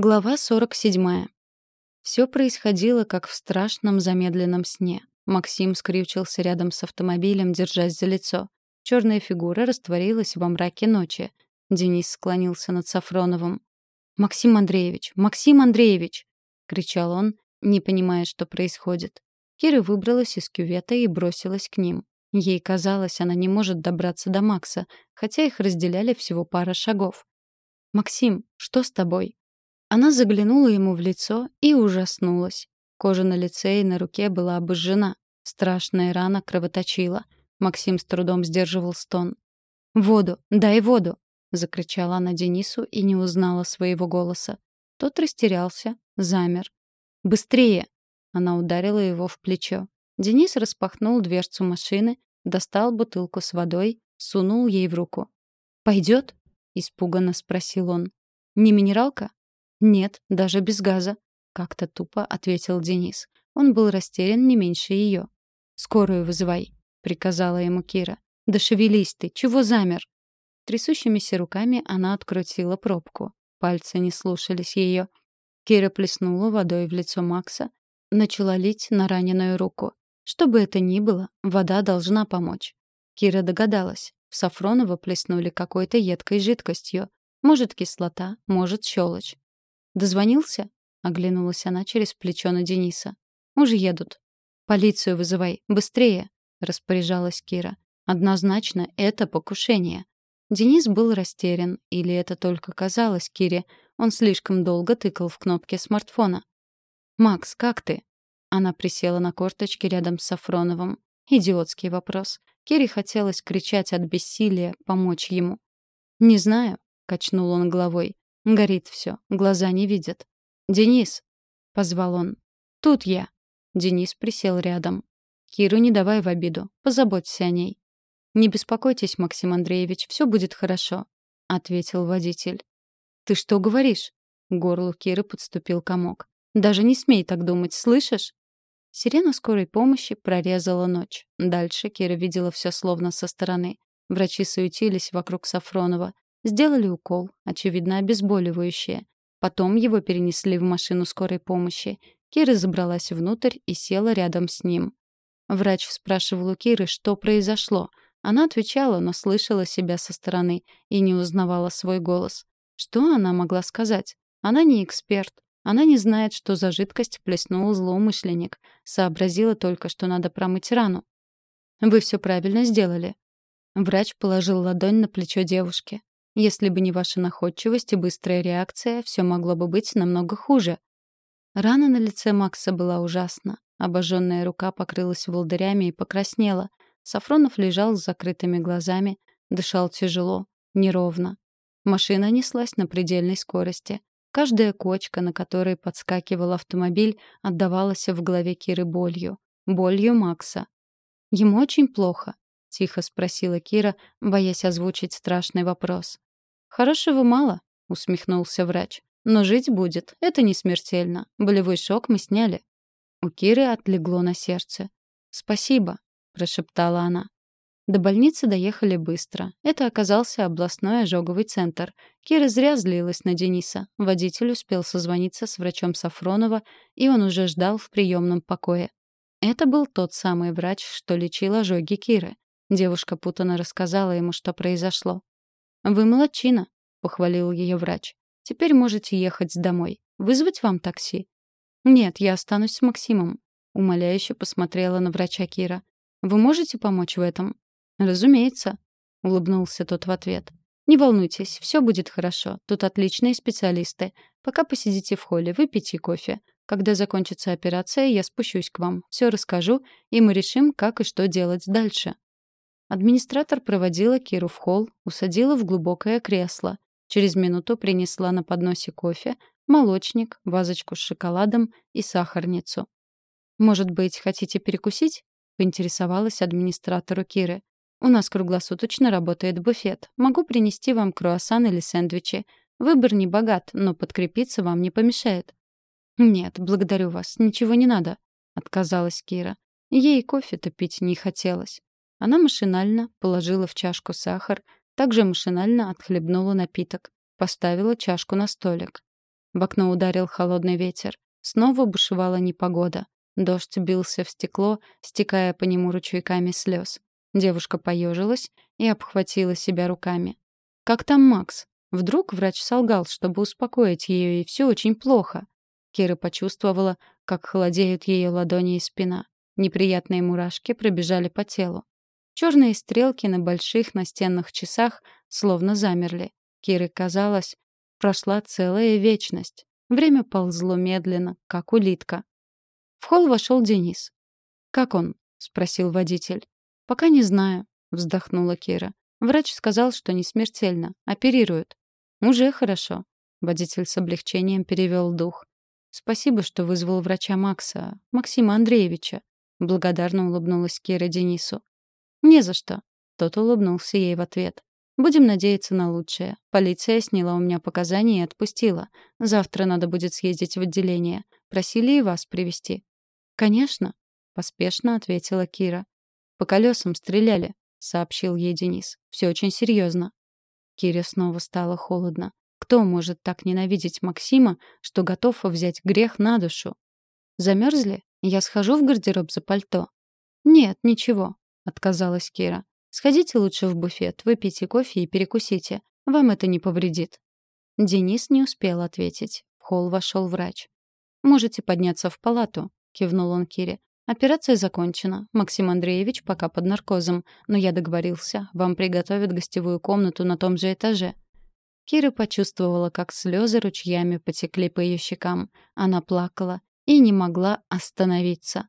Глава 47. Все происходило, как в страшном замедленном сне. Максим скрючился рядом с автомобилем, держась за лицо. Черная фигура растворилась во мраке ночи. Денис склонился над Сафроновым. «Максим Андреевич! Максим Андреевич!» — кричал он, не понимая, что происходит. Кира выбралась из кювета и бросилась к ним. Ей казалось, она не может добраться до Макса, хотя их разделяли всего пара шагов. «Максим, что с тобой?» Она заглянула ему в лицо и ужаснулась. Кожа на лице и на руке была обожжена. Страшная рана кровоточила. Максим с трудом сдерживал стон. «Воду! Дай воду!» — закричала она Денису и не узнала своего голоса. Тот растерялся, замер. «Быстрее!» — она ударила его в плечо. Денис распахнул дверцу машины, достал бутылку с водой, сунул ей в руку. «Пойдет?» — испуганно спросил он. «Не минералка?» «Нет, даже без газа», — как-то тупо ответил Денис. Он был растерян не меньше ее. «Скорую вызывай», — приказала ему Кира. «Да шевелись ты, чего замер?» Трясущимися руками она открутила пробку. Пальцы не слушались ее. Кира плеснула водой в лицо Макса, начала лить на раненую руку. Что бы это ни было, вода должна помочь. Кира догадалась. В Сафронова плеснули какой-то едкой жидкостью. Может, кислота, может, щелочь. «Дозвонился?» — оглянулась она через плечо на Дениса. «Уже едут». «Полицию вызывай, быстрее!» — распоряжалась Кира. «Однозначно, это покушение». Денис был растерян, или это только казалось Кире. Он слишком долго тыкал в кнопки смартфона. «Макс, как ты?» Она присела на корточки рядом с Сафроновым. Идиотский вопрос. Кире хотелось кричать от бессилия, помочь ему. «Не знаю», — качнул он головой. Горит все, глаза не видят. «Денис!» — позвал он. «Тут я!» Денис присел рядом. «Киру не давай в обиду. Позаботься о ней». «Не беспокойтесь, Максим Андреевич, все будет хорошо», — ответил водитель. «Ты что говоришь?» Горлу Киры подступил комок. «Даже не смей так думать, слышишь?» Сирена скорой помощи прорезала ночь. Дальше Кира видела все словно со стороны. Врачи суетились вокруг Сафронова. Сделали укол, очевидно, обезболивающее. Потом его перенесли в машину скорой помощи. Кира забралась внутрь и села рядом с ним. Врач спрашивал у Киры, что произошло. Она отвечала, но слышала себя со стороны и не узнавала свой голос. Что она могла сказать? Она не эксперт. Она не знает, что за жидкость плеснул злоумышленник. Сообразила только, что надо промыть рану. «Вы все правильно сделали». Врач положил ладонь на плечо девушки. Если бы не ваша находчивость и быстрая реакция, все могло бы быть намного хуже. Рана на лице Макса была ужасна. Обожженная рука покрылась волдырями и покраснела. Сафронов лежал с закрытыми глазами, дышал тяжело, неровно. Машина неслась на предельной скорости. Каждая кочка, на которой подскакивал автомобиль, отдавалась в голове Киры болью. Болью Макса. «Ему очень плохо?» — тихо спросила Кира, боясь озвучить страшный вопрос. «Хорошего мало», — усмехнулся врач. «Но жить будет. Это не смертельно. Болевой шок мы сняли». У Киры отлегло на сердце. «Спасибо», — прошептала она. До больницы доехали быстро. Это оказался областной ожоговый центр. Кира зря злилась на Дениса. Водитель успел созвониться с врачом Сафронова, и он уже ждал в приемном покое. Это был тот самый врач, что лечил ожоги Киры. Девушка путанно рассказала ему, что произошло. «Вы молодчина», — похвалил ее врач. «Теперь можете ехать домой. Вызвать вам такси?» «Нет, я останусь с Максимом», — умоляюще посмотрела на врача Кира. «Вы можете помочь в этом?» «Разумеется», — улыбнулся тот в ответ. «Не волнуйтесь, все будет хорошо. Тут отличные специалисты. Пока посидите в холле, выпейте кофе. Когда закончится операция, я спущусь к вам, все расскажу, и мы решим, как и что делать дальше». Администратор проводила Киру в холл, усадила в глубокое кресло. Через минуту принесла на подносе кофе, молочник, вазочку с шоколадом и сахарницу. «Может быть, хотите перекусить?» — поинтересовалась администратору Киры. «У нас круглосуточно работает буфет. Могу принести вам круассан или сэндвичи. Выбор не богат, но подкрепиться вам не помешает». «Нет, благодарю вас, ничего не надо», — отказалась Кира. Ей кофе-то пить не хотелось. Она машинально положила в чашку сахар, также машинально отхлебнула напиток, поставила чашку на столик. В окно ударил холодный ветер. Снова бушевала непогода. Дождь бился в стекло, стекая по нему ручейками слез. Девушка поежилась и обхватила себя руками. «Как там Макс? Вдруг врач солгал, чтобы успокоить ее, и все очень плохо?» Кира почувствовала, как холодеют ее ладони и спина. Неприятные мурашки пробежали по телу. Черные стрелки на больших настенных часах словно замерли. Кире казалось, прошла целая вечность. Время ползло медленно, как улитка. В холл вошел Денис. «Как он?» — спросил водитель. «Пока не знаю», — вздохнула Кира. «Врач сказал, что не смертельно. Оперируют». «Уже хорошо». Водитель с облегчением перевел дух. «Спасибо, что вызвал врача Макса, Максима Андреевича», — благодарно улыбнулась Кира Денису. «Не за что». Тот улыбнулся ей в ответ. «Будем надеяться на лучшее. Полиция сняла у меня показания и отпустила. Завтра надо будет съездить в отделение. Просили и вас привести «Конечно», — поспешно ответила Кира. «По колесам стреляли», — сообщил ей Денис. «Все очень серьезно». Кире снова стало холодно. Кто может так ненавидеть Максима, что готов взять грех на душу? Замерзли? Я схожу в гардероб за пальто. Нет, ничего, отказалась Кира. Сходите лучше в буфет, выпейте кофе и перекусите. Вам это не повредит. Денис не успел ответить. В холл вошел врач. Можете подняться в палату, кивнул он Кире. Операция закончена. Максим Андреевич пока под наркозом, но я договорился. Вам приготовят гостевую комнату на том же этаже. Кира почувствовала, как слезы ручьями потекли по ее щекам. Она плакала и не могла остановиться.